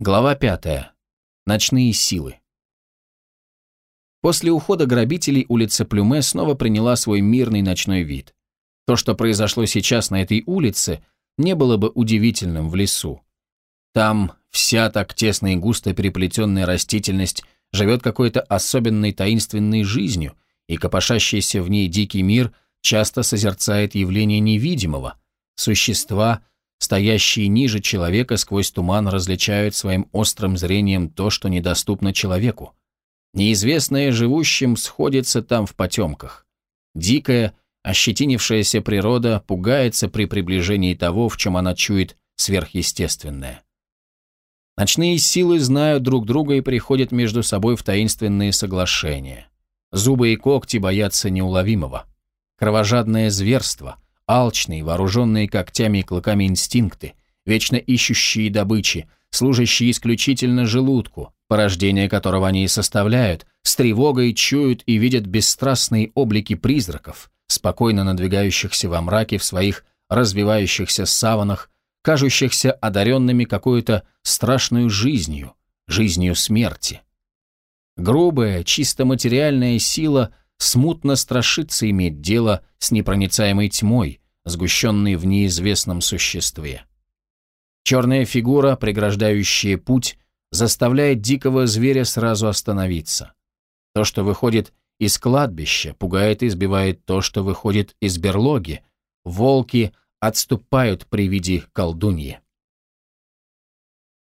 Глава 5. Ночные силы. После ухода грабителей улица Плюме снова приняла свой мирный ночной вид. То, что произошло сейчас на этой улице, не было бы удивительным в лесу. Там вся так тесно и густо переплетенная растительность живет какой-то особенной таинственной жизнью, и копошащийся в ней дикий мир часто созерцает явление невидимого, существа, Стоящие ниже человека сквозь туман различают своим острым зрением то, что недоступно человеку. Неизвестное живущим сходится там в потемках. Дикая, ощетинившаяся природа пугается при приближении того, в чем она чует сверхъестественное. Ночные силы знают друг друга и приходят между собой в таинственные соглашения. Зубы и когти боятся неуловимого. Кровожадное зверство – алчные, вооруженные когтями и клыками инстинкты, вечно ищущие добычи, служащие исключительно желудку, порождение которого они и составляют, с тревогой чуют и видят бесстрастные облики призраков, спокойно надвигающихся во мраке в своих развивающихся саванах, кажущихся одаренными какой-то страшной жизнью, жизнью смерти. Грубая, чисто материальная сила – смутно страшится иметь дело с непроницаемой тьмой, сгущенной в неизвестном существе. Черная фигура, преграждающая путь, заставляет дикого зверя сразу остановиться. То, что выходит из кладбища, пугает и избивает то, что выходит из берлоги. Волки отступают при виде колдуньи.